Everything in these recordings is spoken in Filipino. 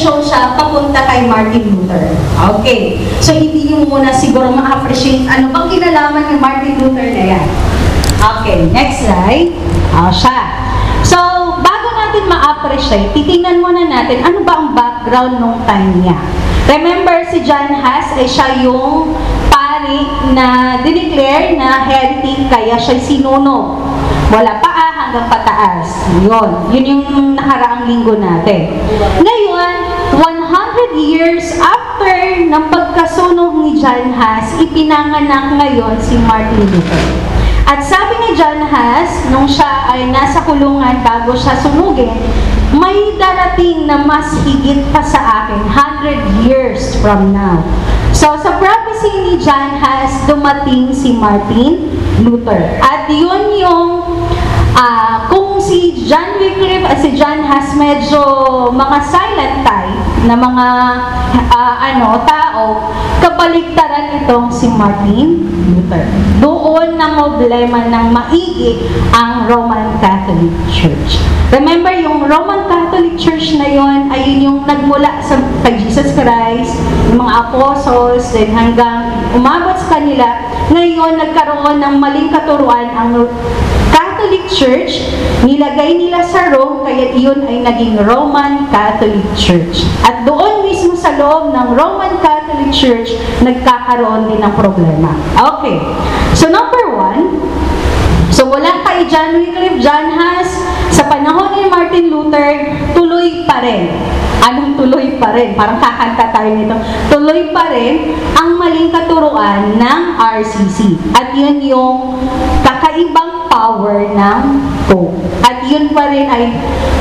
inspiration siya papunta kay Martin Luther. Okay. So, hindi niyo muna siguro ma-appreciate ano bang kinalaman ni Martin Luther na yan. Okay, next slide. Ah, siya. So, bago natin ma-appreciate, titingnan muna natin ano ba ang background nung time niya. Remember, si John Huss ay siya yung pari na dineclare na heretic kaya siya sinunog. Wala pa ah, hanggang pataas. Yun. Yun yung nakaraang linggo natin. Ngayon, 100 years after ng pagkasunog ni John Huss, ipinanganak ngayon si Martin Luther. At sabi ni John Huss, nung siya ay nasa kulungan bago siya sunugin, may darating na mas higit pa sa akin, 100 years from now. So, sa prophecy ni John Huss, dumating si Martin Luther. At yun yung, John Wycliffe at si John Huss medyo mga silent type na mga ah, ano, tao, kabaligtaran itong si Martin Luther. Doon na problema ng maigi ang Roman Catholic Church. Remember, yung Roman Catholic Church na yon ay yun yung nagmula sa kay Jesus Christ, yung mga apostles, then hanggang umabot sa kanila. Ngayon, nagkaroon ng maling katuruan ang Catholic Church, nilagay nila sa Rome, kaya iyon ay naging Roman Catholic Church. At doon mismo sa loob ng Roman Catholic Church, nagkakaroon din ng problema. Okay. So number one, so wala kay John Wycliffe, John Huss, sa panahon ni Martin Luther, tuloy pa rin. Anong tuloy pa rin? Parang kakanta tayo nito. Tuloy pa rin ang maling katuruan ng RCC. At yun yung kakaibang power ng Pope. At yun pa rin ay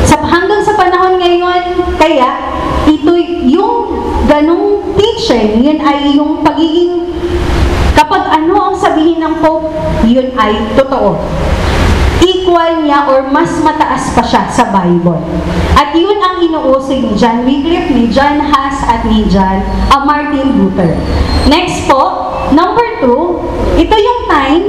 sa, hanggang sa panahon ngayon, kaya ito yung ganong teaching, yun ay yung pagiging kapag ano ang sabihin ng Pope, yun ay totoo equal niya or mas mataas pa siya sa Bible. At yun ang inuusig ni John Wycliffe, ni John Huss, at ni John uh, Martin Luther. Next po, number two, ito yung time,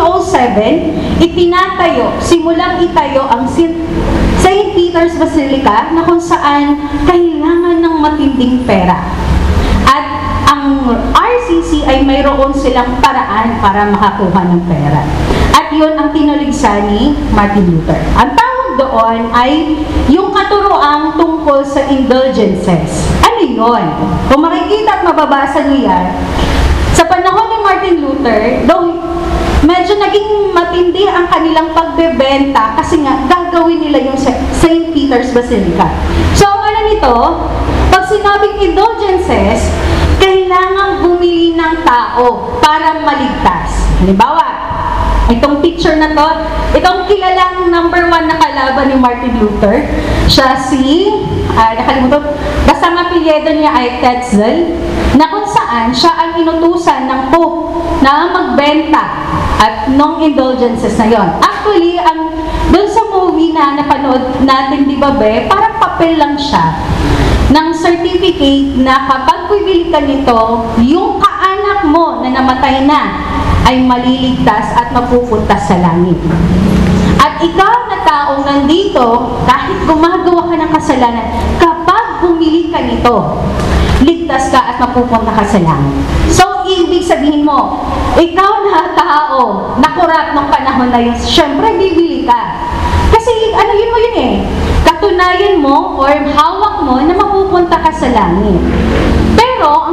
1507, itinatayo, simulang itayo ang St. Peter's Basilica na kung saan kailangan ng matinding pera. At ang RCC ay mayroon silang paraan para makakuha ng pera. At yun ang tinuligsa ni Martin Luther. Ang tawag doon ay yung katuroang tungkol sa indulgences. Ano yun? Kung makikita at mababasa niyo sa panahon ni Martin Luther, though naging matindi ang kanilang pagbebenta kasi nga gagawin nila yung St. Peter's Basilica. So, ano nito, pag sinabing indulgences, kailangan bumili ng tao para maligtas. Halimbawa, itong picture na to, itong kilalang number one na kalaban ni Martin Luther, siya si, ah, nakalimutan, basta ang apelyedo niya ay Tetzel, na kung saan siya ang inutusan ng Pope na magbenta at nung indulgences na yon. Actually, ang doon sa movie na napanood natin, di ba be, parang papel lang siya ng certificate na kapag bibili ka nito, yung kaanak mo na namatay na ay maliligtas at mapupunta sa langit. At ikaw na taong nandito, kahit gumagawa ka ng kasalanan, kapag bumili ka nito, ligtas ka at mapupunta ka sa langit. So, ibig sabihin mo, ikaw na tao, nakurat ng panahon na yun, syempre bibili ka. Kasi ano yun mo yun eh, katunayan mo or hawak mo na mapupunta ka sa langit. Pero,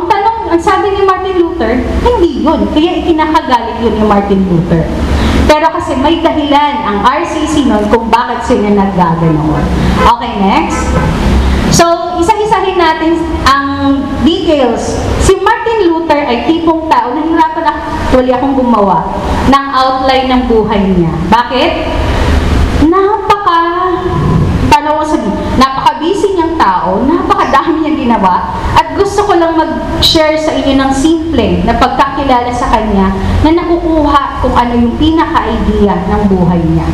ang sabi ni Martin Luther, hindi yun. Kaya ikinakagalit yun ni Martin Luther. Pero kasi may dahilan ang RCC nun kung bakit sila naggaganoon. Okay, next. So, isa-isahin natin ang details. Si Martin Luther ay tipong tao, nahirapan actually akong gumawa ng outline ng buhay niya. Bakit? Napaka, paano ko sabihin, napaka-busy niyang tao, napakadami niyang ginawa, at gusto ko lang mag-share sa inyo ng simple na pagkakilala sa kanya na nakukuha kung ano yung pinaka-idea ng buhay niya.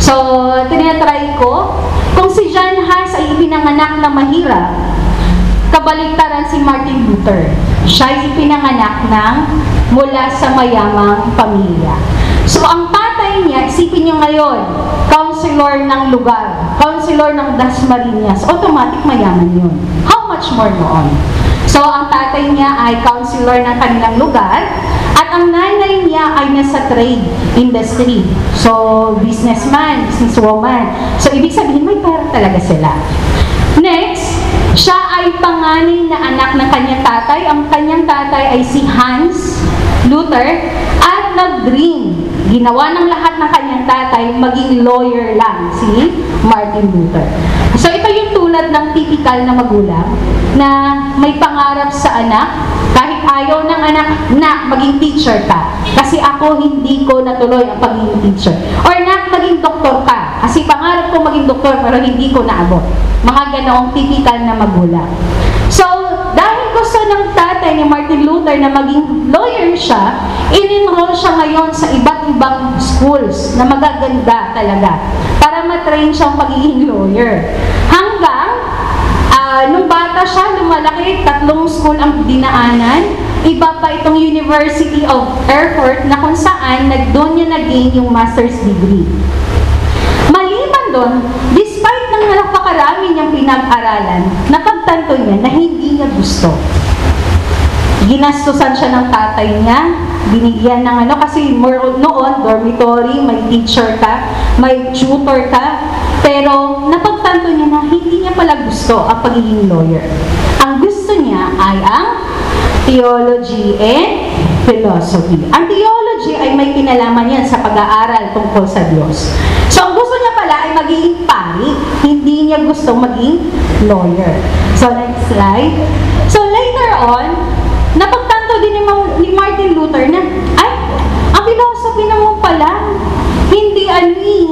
So, tinatry ko, kung si John Huss ay ipinanganak na mahirap, kabaligtaran si Martin Luther. Siya ay ipinanganak ng mula sa mayamang pamilya. So, ang tatay niya, isipin niyo ngayon, counselor ng lugar. counselor ng Dasmariñas, automatic mayaman yun. How much more noon? So, ang tatay niya ay counselor ng kanilang lugar at ang nanay niya ay nasa trade industry. So, businessman, businesswoman. So, ibig sabihin, may pera talaga sila. Next, siya ay panganay na anak ng kanyang tatay. Ang kanyang tatay ay si Hans Luther at nag-dream. Ginawa ng lahat ng kanyang tatay maging lawyer lang, si Martin Luther. So ito tulad ng typical na magulang na may pangarap sa anak, kahit ayaw ng anak na maging teacher ka. Kasi ako hindi ko natuloy ang pagiging teacher. Or na maging doktor ka. Kasi pangarap ko maging doktor pero hindi ko naabot. Mga ganoong typical na magulang. So, dahil gusto ng tatay ni Martin Luther na maging lawyer siya, in-enroll siya ngayon sa iba't ibang schools na magaganda talaga para matrain siyang pagiging lawyer. Nung bata siya, lumalaki, tatlong school ang dinaanan, iba pa itong University of Erfurt na kung saan nag, doon niya nag-gain yung master's degree. Maliban doon, despite ng napakarami niyang pinag-aralan, napagtanto niya na hindi niya gusto. Ginastusan siya ng tatay niya, binigyan ng ano, kasi more on noon, dormitory, may teacher ka, may tutor ka, pero napagtanto niya na hindi niya pala gusto ang pagiging lawyer. Ang gusto niya ay ang theology and philosophy. Ang theology ay may kinalaman yan sa pag-aaral tungkol sa Diyos. So, ang gusto niya pala ay maging pari, hindi niya gusto maging lawyer. So, next slide. So, later on, napagtanto din ni Martin Luther na, ay, ang philosophy naman pala, hindi ano eh,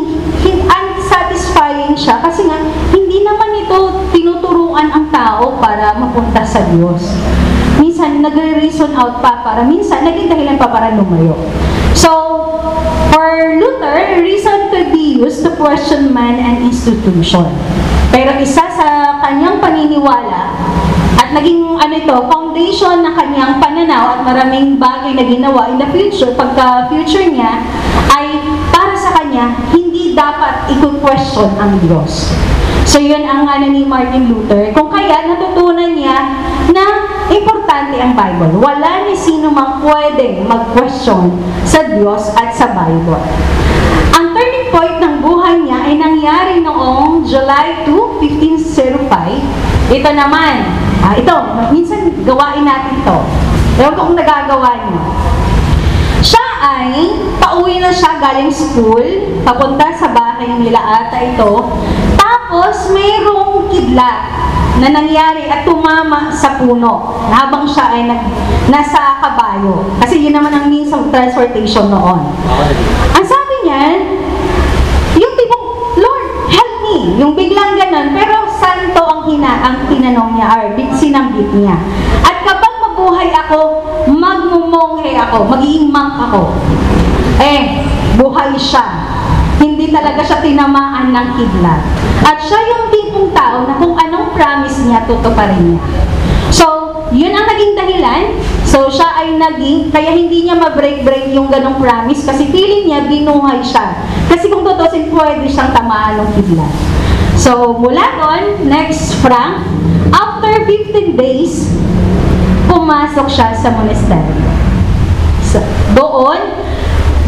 unsatisfying siya kasi nga, hindi naman ito tinuturuan ang tao para mapunta sa Diyos. Minsan, nagre-reason out pa para minsan, naging dahilan pa para lumayo. So, for Luther, reason could be used to question man and institution. Pero isa sa kanyang paniniwala, at naging ano ito, foundation ng kanyang pananaw at maraming bagay na ginawa in the future, pagka future niya, ay para sa kanya, i-question ang Diyos. So yun ang ano ni Martin Luther. Kung kaya natutunan niya na importante ang Bible. Wala ni sino mang pwedeng mag-question sa Diyos at sa Bible. Ang turning point ng buhay niya ay nangyari noong July 2, 1505. Ito naman, ah, ito, minsan gawain natin to. Ewan ko kung nagagawa niyo. Siya ay, pauwi na siya galing school, papunta sa bahay nila ata ito. Tapos, mayroong kidlat na nangyari at tumama sa puno habang siya ay nag, nasa kabayo. Kasi yun naman ang means of transportation noon. Ang sabi niya, yung tipong, Lord, help me. Yung biglang ganun, pero santo ang hina, ang tinanong niya, or sinambit niya. At kapag mabuhay ako, magmumonghe ako, magiging monk ako. Eh, buhay siya. Hindi talaga siya tinamaan ng kidlat. At siya yung tipong tao na kung anong promise niya, tutuparin niya. So, yun ang naging dahilan. So, siya ay naging, kaya hindi niya ma-break-break yung ganong promise kasi feeling niya, binuhay siya. Kasi kung tutusin, pwede siyang tamaan ng kidlat. So, mula doon, next Frank, after 15 days, pumasok siya sa monastery. So, doon,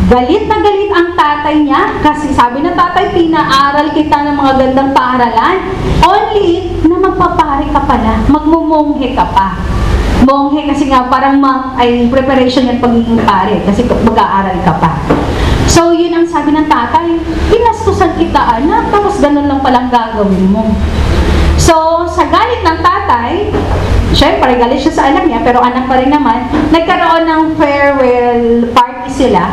galit na galit ang tatay niya kasi sabi ng tatay, pinaaral kita ng mga gandang paaralan. Only na magpapare ka pala, magmumonghe ka pa. Monghe kasi nga parang monk ay preparation yan pagiging pare kasi mag-aaral ka pa. So, yun ang sabi ng tatay, pinastusan kita anak, tapos ganun lang palang gagawin mo. So, sa galit ng tatay, syempre galit siya sa anak niya, pero anak pa rin naman, nagkaroon ng farewell party sila.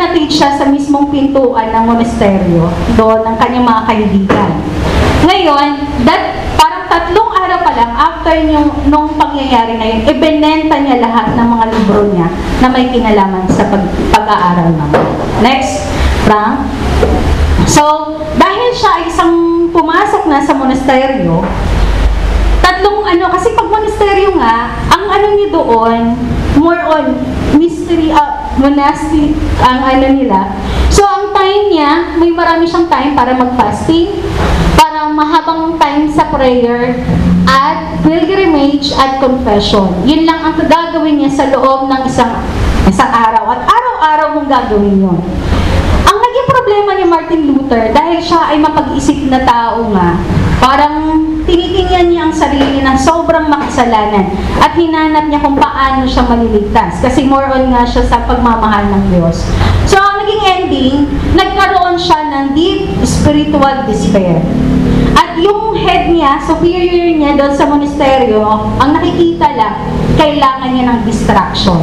Pinatid siya sa mismong pintuan ng monasteryo, doon ng kanyang mga kaibigan. Ngayon, that, parang tatlong araw pa lang after yung, nung pangyayari na yun, ibinenta niya lahat ng mga libro niya na may kinalaman sa pag, pag-aaral naman. Next, Frank. So, dahil siya ay isang pumasok na sa monasteryo, tatlong ano, kasi pag monasteryo nga, ang ano niyo doon, more on mystery, uh, monastic, ang ano nila. So, ang time niya, may marami siyang time para mag-fasting, mahabang time sa prayer at pilgrimage at confession. Yun lang ang gagawin niya sa loob ng isang, isang araw. At araw-araw mong gagawin yun. Ang naging problema ni Martin Luther, dahil siya ay mapag-isip na tao nga, parang tinitingnan niya ang sarili na sobrang makasalanan at hinanap niya kung paano siya maliligtas. Kasi more on nga siya sa pagmamahal ng Diyos. So, ang naging ending, nagkaroon siya ng deep spiritual despair. At yung head niya, superior niya doon sa monasteryo, ang nakikita lang, kailangan niya ng distraction.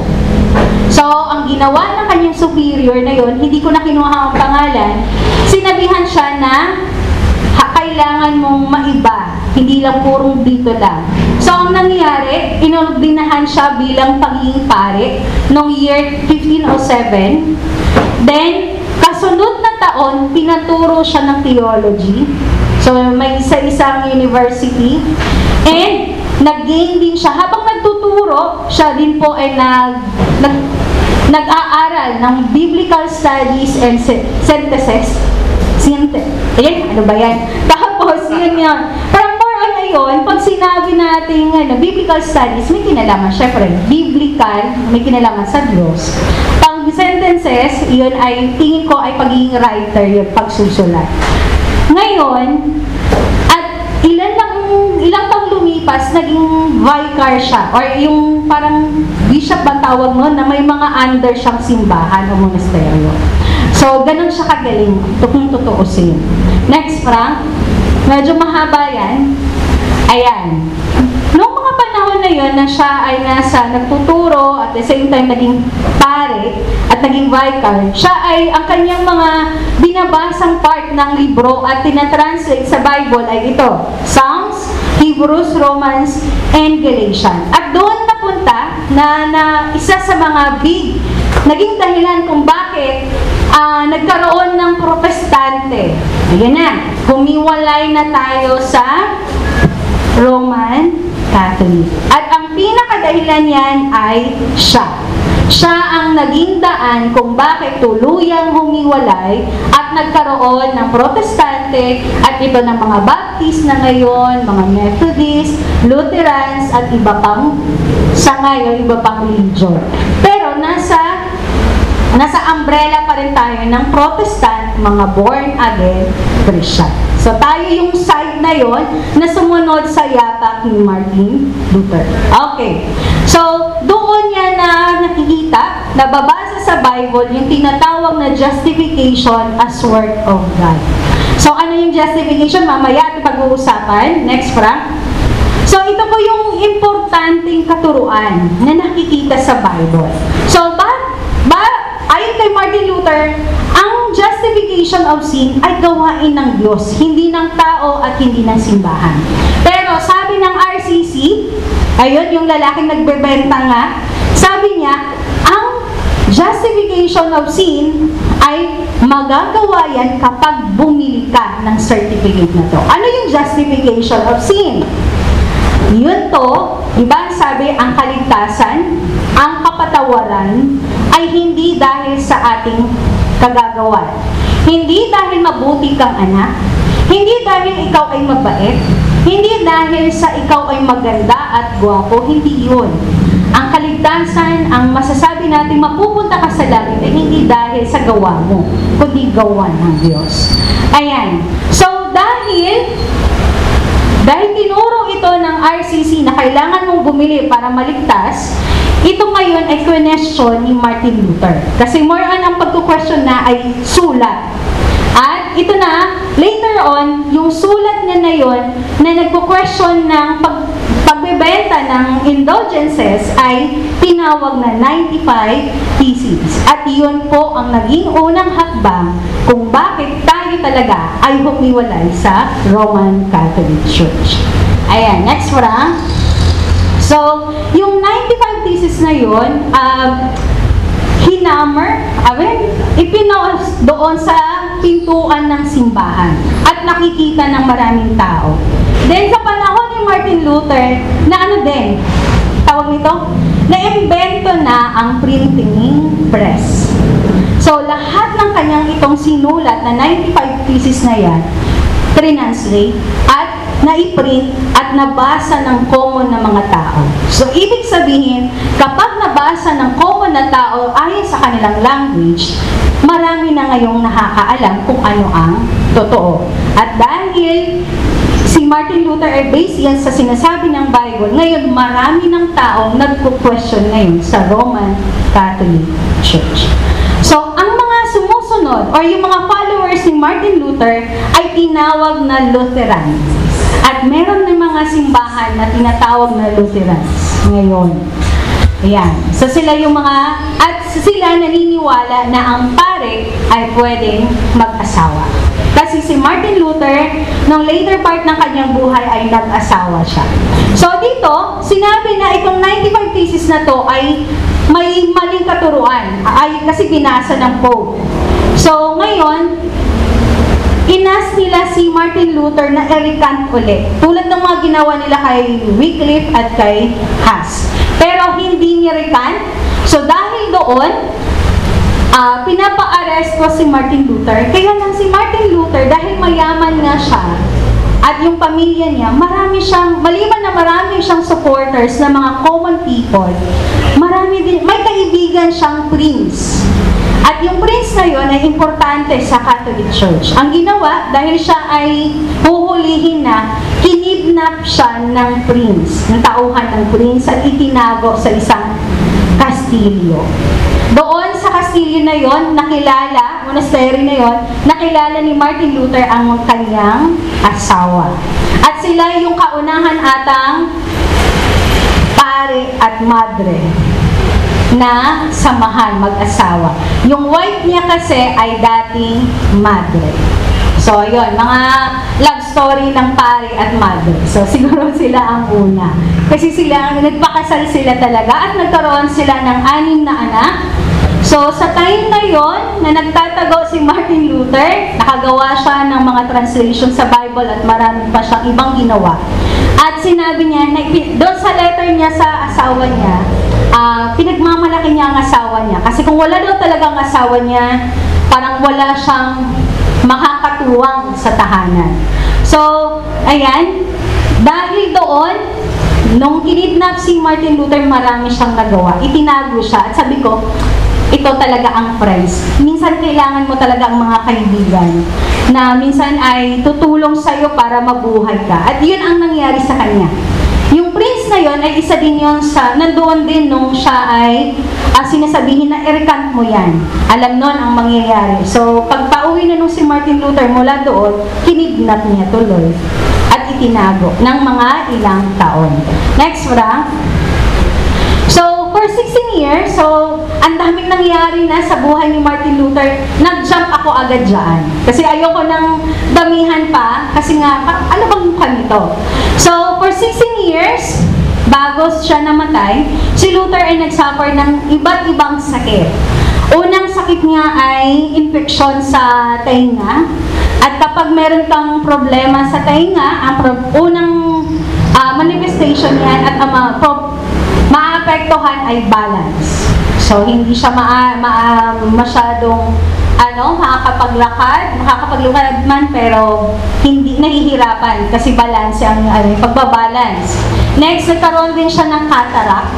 So, ang ginawa ng kanyang superior na yon, hindi ko na kinuha ang pangalan, sinabihan siya na kailangan mong maiba, hindi lang purong dito lang. So, ang nangyari, inordinahan siya bilang pagiging pare noong year 1507. Then, kasunod na taon, pinaturo siya ng theology. So, may isa-isang university. And, nag-gain din siya. Habang nagtuturo, siya din po ay nag, nag nag-aaral ng biblical studies and sy- synthesis. Synth Ayan, ano ba yan? Yun yun. Parang more on ngayon, pag sinabi natin ano, biblical studies, may kinalaman, syempre, biblical, may kinalaman sa Diyos. Pang sentences, yun ay, tingin ko ay pagiging writer yun, pagsusulat. Ngayon, at ilan lang, ilang taong lumipas, naging vicar siya. Or yung parang bishop ba tawag mo, na may mga under siyang simbahan o monasteryo. So, ganun siya kagaling, kung tutuusin. Next, Frank. Medyo mahaba yan. Ayan. Noong mga panahon na yon na siya ay nasa nagtuturo at the same time naging pare at naging vicar, siya ay ang kanyang mga binabasang part ng libro at tinatranslate sa Bible ay ito, Psalms, Hebrews, Romans, and Galatians. At doon napunta na, na isa sa mga big naging dahilan kung bakit ah, nagkaroon ng protestante. Ayan na, humiwalay na tayo sa Roman Catholic. At ang pinakadahilan yan ay siya. Siya ang naging daan kung bakit tuluyang humiwalay at nagkaroon ng protestante at ito ng mga Baptist na ngayon, mga Methodist, Lutherans at iba pang sa ngayon, iba pang religion. Pero nasa umbrella pa rin tayo ng Protestant, mga born again Christian. So tayo yung side na yon na sumunod sa yapak ni Martin Luther. Okay. So doon niya na nakikita, nababasa sa Bible yung tinatawag na justification as word of God. So ano yung justification? Mamaya ating pag-uusapan. Next, Frank. So, ito po yung importanteng katuruan na nakikita sa Bible. So, ba, ba, ayon kay Martin Luther, ang justification of sin ay gawain ng Diyos, hindi ng tao at hindi ng simbahan. Pero sabi ng RCC, ayun, yung lalaking nagbebenta nga, sabi niya, ang justification of sin ay magagawa yan kapag bumili ka ng certificate na to. Ano yung justification of sin? Yun to, di ba sabi, ang kaligtasan, ang kapatawaran, ay hindi dahil sa ating kagagawan. Hindi dahil mabuti kang anak, hindi dahil ikaw ay mabait, hindi dahil sa ikaw ay maganda at gwapo, hindi yun. Ang kaligtasan, ang masasabi natin mapupunta ka sa langit ay hindi dahil sa gawa mo, kundi gawa ng Diyos. Ayan. So, dahil dahil tinuro ito ng RCC na kailangan mong bumili para maligtas, ito ngayon ay question ni Martin Luther. Kasi more on ang pagkukwestiyon na ay sulat. At ito na, later on, yung sulat niya na yon na nagkukwestiyon ng pag, pagbebenta ng indulgences ay tinawag na 95 theses. At iyon po ang naging unang hakbang kung bakit tayo talaga ay humiwalay sa Roman Catholic Church. Ayan, next Frank. So, yung 95 theses na yun, um, hinammer, awen, ipinost doon sa pintuan ng simbahan at nakikita ng maraming tao. Then sa panahon ni Martin Luther, na ano din, tawag nito, na-invento na ang printing press. So lahat ng kanyang itong sinulat na 95 thesis na yan, translate at naiprint at nabasa ng common na mga tao. So, ibig sabihin, kapag nabasa ng common na tao ayon sa kanilang language, marami na ngayong nakakaalam kung ano ang totoo. At dahil si Martin Luther ay based yan sa sinasabi ng Bible, ngayon marami ng tao nagko-question ngayon sa Roman Catholic Church. So, ang mga sumusunod or yung mga followers ni Martin Luther ay tinawag na Lutherans. At meron ng mga simbahan na tinatawag na Lutherans ngayon. Ayan. So sila yung mga, at sila naniniwala na ang pare ay pwedeng mag-asawa. Kasi si Martin Luther, nung later part ng kanyang buhay ay nag-asawa siya. So dito, sinabi na itong 95 thesis na to ay may maling katuruan. Ay, kasi binasa ng Pope. So ngayon, inas nila si Martin Luther na i-recant ulit. Tulad ng mga ginawa nila kay Wycliffe at kay Huss. Pero hindi niya recant. So dahil doon, ah pinapa-arresto si Martin Luther. Kaya lang si Martin Luther, dahil mayaman nga siya, at yung pamilya niya, marami siyang, maliban na marami siyang supporters na mga common people, marami din, may kaibigan siyang prince. At yung prince na yun ay importante sa Catholic Church. Ang ginawa, dahil siya ay huhulihin na, kinidnap siya ng prince, ng tauhan ng prince, at itinago sa isang kastilyo. Doon sa kastilyo na yon, nakilala, monastery na yon, nakilala ni Martin Luther ang kanyang asawa. At sila yung kaunahan atang pare at madre na samahan mag-asawa. Yung wife niya kasi ay dating madre. So, yun, mga love story ng pare at madre. So, siguro sila ang una. Kasi sila, nagpakasal sila talaga at nagkaroon sila ng anim na anak. So, sa time na yon na nagtatago si Martin Luther, nakagawa siya ng mga translation sa Bible at marami pa siyang ibang ginawa. At sinabi niya, na, doon sa letter niya sa asawa niya, ah, pinagmamalaki niya ang asawa niya. Kasi kung wala daw talagang asawa niya, parang wala siyang makakatuwang sa tahanan. So, ayan, dahil doon, nung kinidnap si Martin Luther, marami siyang nagawa. Itinago siya. At sabi ko, ito talaga ang friends. Minsan kailangan mo talaga ang mga kaibigan na minsan ay tutulong sa'yo para mabuhay ka. At yun ang nangyari sa kanya. Yung prince na yon ay isa din yon sa, nandoon din nung siya ay ah, sinasabihin na i-recant mo yan. Alam nun ang mangyayari. So, pag pauwi na nung si Martin Luther mula doon, kinidnap niya tuloy at itinago ng mga ilang taon. Next, Frank. For 16 years, so, ang daming nangyari na sa buhay ni Martin Luther, nag-jump ako agad dyan. Kasi ayoko nang damihan pa, kasi nga, pa, ano bang mukha nito? So, for 16 years, bago siya namatay, si Luther ay nagsuffer ng iba't ibang sakit. Unang sakit niya ay infection sa tainga. At kapag meron kang problema sa tainga, ang unang ah, manifestation yan at ang mga pro- maapektuhan ay balance. So, hindi siya maa, maa, masyadong ano, makakapaglakad, makakapaglakad man, pero hindi nahihirapan kasi balance ang ano, pagbabalance. Next, nagkaroon din siya ng cataract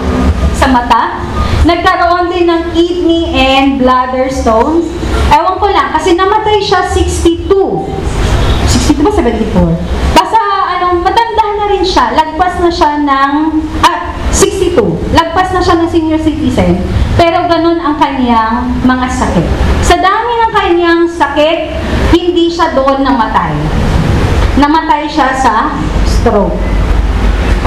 sa mata. Nagkaroon din ng kidney and bladder stones. Ewan ko lang, kasi namatay siya 62. 62 ba 74? Basta, ano, matanda na rin siya. Lagpas na siya ng, 62. Lagpas na siya ng senior citizen. Pero ganun ang kanyang mga sakit. Sa dami ng kanyang sakit, hindi siya doon namatay. Namatay siya sa stroke.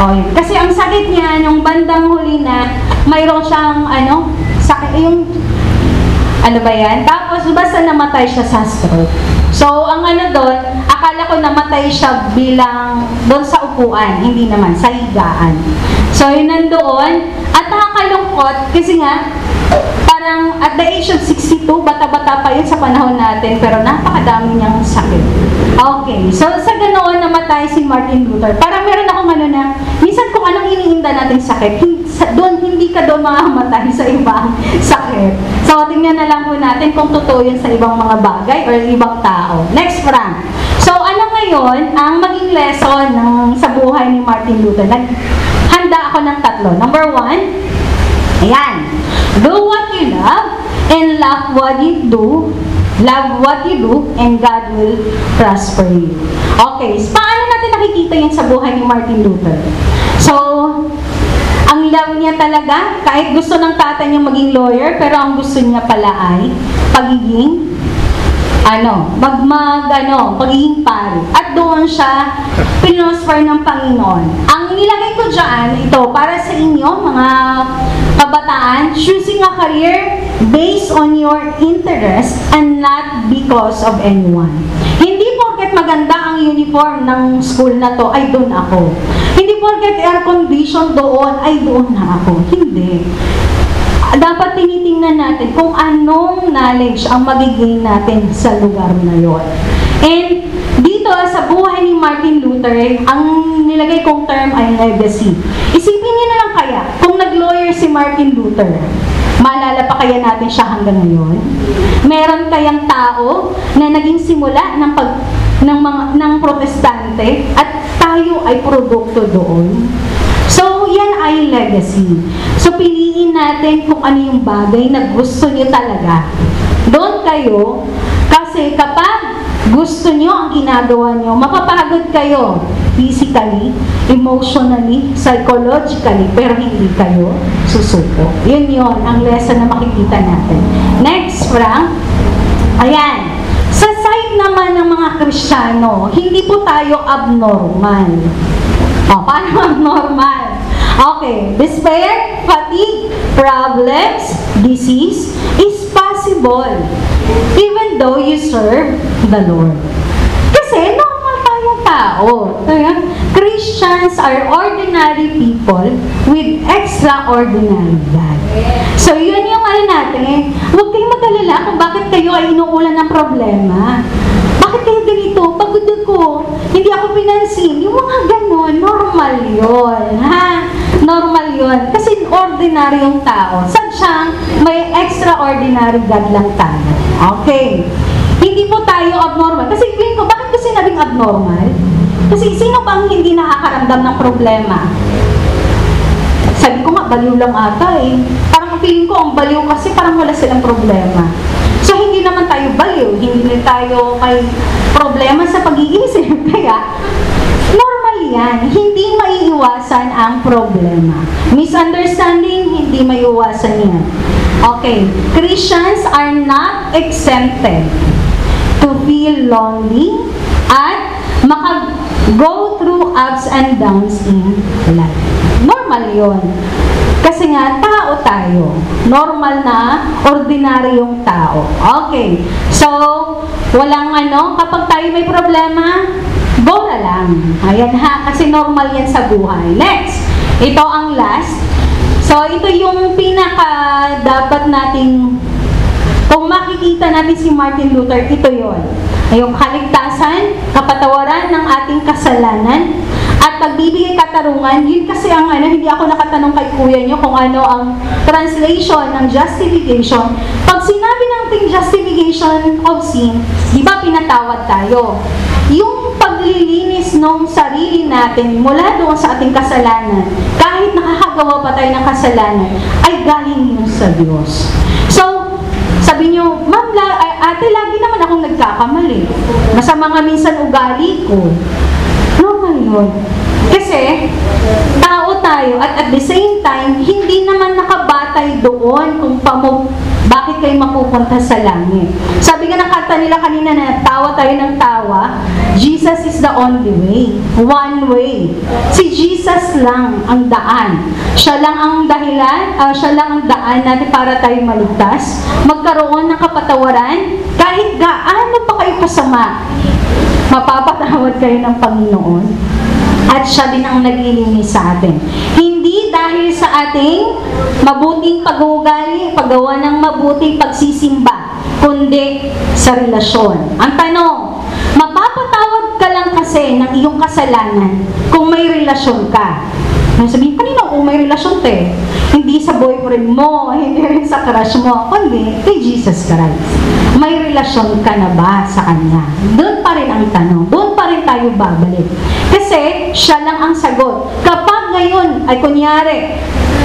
O, yun. Kasi ang sakit niya, nung bandang huli na, mayroon siyang, ano, sakit, yung, ano ba yan? Tapos, basta namatay siya sa stroke. So, ang ano doon, akala ko namatay siya bilang doon sa upuan, hindi naman, sa higaan. So, yun nandoon. At nakakalungkot, kasi nga, parang at the age of 62, bata-bata pa yun sa panahon natin, pero napakadami niyang sakit. Okay, so sa ganoon namatay si Martin Luther. Parang meron akong ano na, minsan kung anong iniinda nating sakit, sa, doon, hindi ka doon mamamatay sa ibang sakit. So, tingnan na lang po natin kung totoo yun sa ibang mga bagay or ibang tao. Next, Frank. So, ano ngayon? ang maging lesson ng sa buhay ni Martin Luther. Naghanda ako ng tatlo. Number one, ayan. Do what you love and love what you do. Love what you do and God will prosper you. Okay, so paano natin nakikita yan sa buhay ni Martin Luther? So, ang love niya talaga, kahit gusto ng tatay niya maging lawyer, pero ang gusto niya pala ay pagiging ano, mag, mag ano, pagiging pari. At doon siya pinosfer ng Panginoon. Ang nilagay ko dyan, ito, para sa inyo, mga kabataan, choosing a career based on your interest and not because of anyone. Hindi porket maganda ang uniform ng school na to, ay doon ako. Hindi porket air condition doon, ay doon na ako. Hindi dapat tinitingnan natin kung anong knowledge ang magiging natin sa lugar na yon. And dito sa buhay ni Martin Luther, ang nilagay kong term ay legacy. Isipin niyo na lang kaya, kung nag-lawyer si Martin Luther, maalala pa kaya natin siya hanggang ngayon? Meron kayang tao na naging simula ng pag ng mga ng protestante at tayo ay produkto doon. Ay legacy. So, piliin natin kung ano yung bagay na gusto niyo talaga. Doon kayo, kasi kapag gusto niyo ang ginagawa niyo, mapapagod kayo physically, emotionally, psychologically, pero hindi kayo susuko. Yun yun, ang lesson na makikita natin. Next, Frank. Ayan. Sa side naman ng mga Kristiyano, hindi po tayo abnormal. O, paano abnormal? Okay, despair, fatigue, problems, disease is possible even though you serve the Lord. Kasi normal tayong tao. Christians are ordinary people with extraordinary God. So, yun yung ano natin. Huwag kayong mag-alala kung bakit kayo ay inuulan ng problema. Bakit kayo ganito? Pagod ako. Hindi ako pinansin. Yung mga ganon, normal yun. Ha? Normal yun. Kasi ordinary yung tao. Sadyang may extraordinary God lang tayo. Okay. Hindi po tayo abnormal. Kasi feeling ko, bakit ko sinabing abnormal? Kasi sino bang hindi nakakaramdam ng problema? Sabi ko nga, baliw lang ata eh. Parang feeling ko, ang baliw kasi parang wala silang problema. So, hindi naman tayo baliw. Hindi tayo may problema sa pag-iisip. Kaya, yan. Hindi maiiwasan ang problema. Misunderstanding, hindi maiiwasan yan. Okay. Christians are not exempted to feel lonely at maka-go through ups and downs in life. Normal yon. Kasi nga, tao tayo. Normal na, ordinaryong tao. Okay. So, walang ano, kapag tayo may problema, go na lang. Ayan ha, kasi normal yan sa buhay. Next, ito ang last. So, ito yung pinaka dapat nating kung makikita natin si Martin Luther, ito yon. Yung kaligtasan, kapatawaran ng ating kasalanan, at pagbibigay katarungan, yun kasi ang ano, hindi ako nakatanong kay kuya nyo kung ano ang translation ng justification. Pag sinabi natin justification of sin, di ba pinatawad tayo? Yung paglilinis ng sarili natin mula doon sa ating kasalanan, kahit nakakagawa pa tayo ng kasalanan, ay galing yun sa Diyos. So, sabi nyo, ma'am, ay, ate, lagi naman akong nagkakamali. Masama nga minsan ugali ko. Normal yun. Kasi, tao tayo at at the same time, hindi naman nakabatay doon kung pamo, bakit kayo mapupunta sa langit. Sabi nga ng kanta nila kanina na tawa tayo ng tawa, Jesus is the only way. One way. Si Jesus lang ang daan. Siya lang ang dahilan, ah, siya lang ang daan natin para tayo maligtas, magkaroon ng kapatawaran, kahit gaano pa kayo kasama, mapapatawad kayo ng Panginoon. At siya din ang naglilinis sa atin. Hindi dahil sa ating mabuting pag-uugali, paggawa ng mabuting pagsisimba, kundi sa relasyon. Ang tanong, mapapatawad ka lang kasi ng iyong kasalanan kung may relasyon ka. Sabihin, kanina kung may relasyon te? Hindi sa boyfriend mo, hindi rin sa crush mo, kundi kay Jesus Christ. May relasyon ka na ba sa Kanya? Doon pa rin ang tanong. Doon pa rin tayo babalik. Kasi siya lang ang sagot. Kapag ngayon ay kunyari,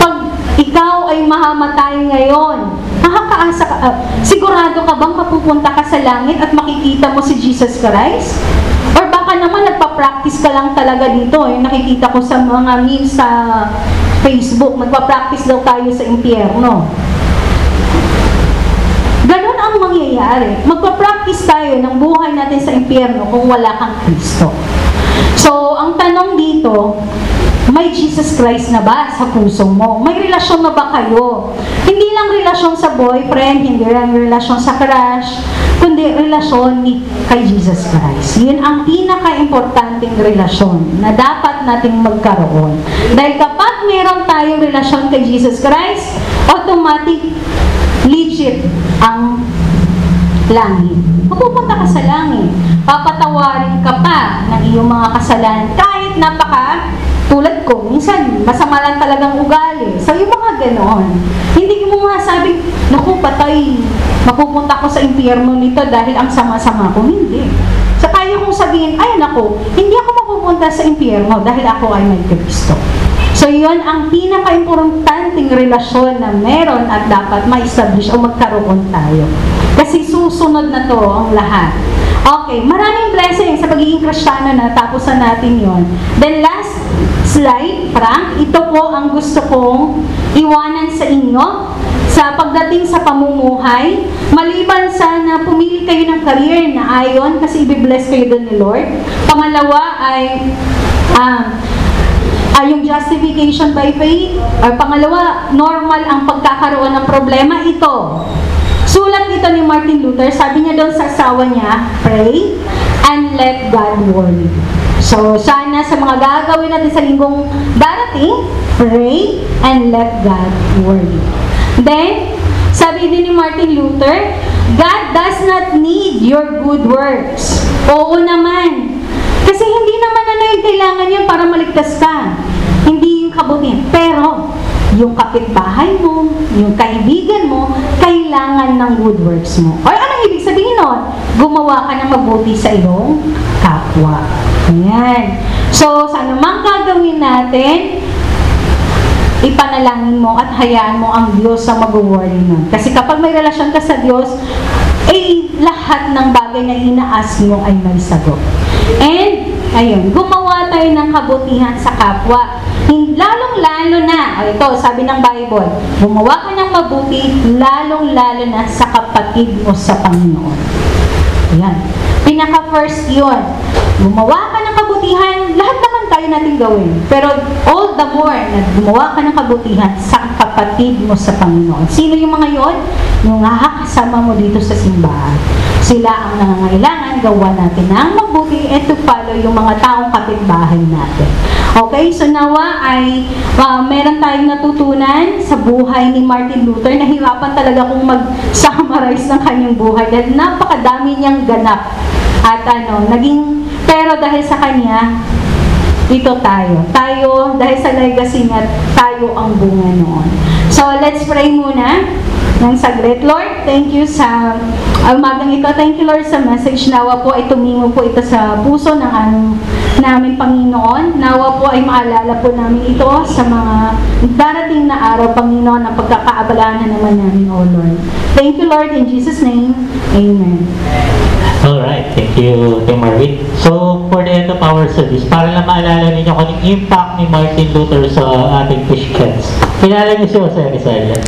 pag ikaw ay mahamatay ngayon, makakaasa ka, ah, sigurado ka bang mapupunta ka sa langit at makikita mo si Jesus Christ? Or baka naman nagpa-practice ka lang talaga dito. Yung nakikita ko sa mga memes sa Facebook, magpa-practice daw tayo sa impyerno. Ganon ang mangyayari. Magpa-practice tayo ng buhay natin sa impyerno kung wala kang Kristo. So, ang tanong dito, may Jesus Christ na ba sa puso mo? May relasyon na ba kayo? Hindi lang relasyon sa boyfriend, hindi lang relasyon sa crush, kundi relasyon ni kay Jesus Christ. Yun ang pinaka-importanting relasyon na dapat nating magkaroon. Dahil kapag meron tayong relasyon kay Jesus Christ, automatic legit ang langit. Mapupunta ka sa langit. Papatawarin ka pa ng iyong mga kasalanan kahit napaka tulad ko, minsan masama lang talagang ugali. So mga ganon, hindi mo masabing, naku patay, mapupunta ko sa impyerno nito dahil ang sama-sama ko. Hindi. Sa kaya kong sabihin, ay naku, hindi ako mapupunta sa impyerno dahil ako ay may Kristo. So, yon ang pinaka-importanting relasyon na meron at dapat ma-establish o magkaroon tayo. Kasi susunod na to ang lahat. Okay, maraming blessings sa pagiging kristyano na tapos na natin yon. Then last slide, Frank, ito po ang gusto kong iwanan sa inyo sa pagdating sa pamumuhay. Maliban sa na pumili kayo ng career na ayon kasi i-bless kayo doon ni Lord. Pangalawa ay um, Ah, yung justification by faith, or pangalawa, normal ang pagkakaroon ng problema, ito. Sulat ito ni Martin Luther, sabi niya doon sa asawa niya, pray and let God worry. So, sana sa mga gagawin natin sa linggong darating, pray and let God worry. Then, sabi din ni Martin Luther, God does not need your good works. Oo naman. Kasi hindi naman ano yung kailangan yun para maligtas ka. Hindi yung kabutihan. Pero, yung kapitbahay mo, yung kaibigan mo, kailangan ng good works mo. Or anong ibig sabihin nun? Gumawa ka ng mabuti sa iyong kapwa. Ayan. So, sa anumang gagawin natin, ipanalangin mo at hayaan mo ang Diyos sa mag-worry nun. Kasi kapag may relasyon ka sa Diyos, eh, lahat ng bagay na inaas mo ay may sagot. And, ayun, gumawa tayo ng kabutihan sa kapwa. Lalong-lalo na, o ito, sabi ng Bible, gumawa ka ng mabuti, lalong-lalo na sa kapatid mo sa Panginoon. Ayan. Pinaka-first yun. Gumawa ka kabutihan, lahat naman kaya natin gawin. Pero all the more na gumawa ka ng kabutihan sa kapatid mo sa Panginoon. Sino yung mga yon? Yung nakakasama mo dito sa simbahan. Sila ang nangangailangan, gawa natin ng mabuti and to follow yung mga taong kapitbahay natin. Okay, so nawa ay uh, meron tayong natutunan sa buhay ni Martin Luther. Nahirapan talaga kung mag-summarize ng kanyang buhay dahil napakadami niyang ganap. At ano, naging, pero dahil sa kanya, ito tayo. Tayo, dahil sa legacy niya, tayo ang bunga noon. So, let's pray muna ng saglit. Lord, thank you sa umagang ito. Thank you, Lord, sa message. Nawa po ay tumingo po ito sa puso ng aming namin Panginoon. Nawa po ay maalala po namin ito sa mga darating na araw, Panginoon, na pagkakaabalahan na naman namin, O Lord. Thank you, Lord, in Jesus' name. Amen. Alright, thank you, Tim Marvin. So, for the end of our service, para lang maalala ninyo kung yung impact ni Martin Luther sa ating Christians. Kilala niyo si Jose Rizal.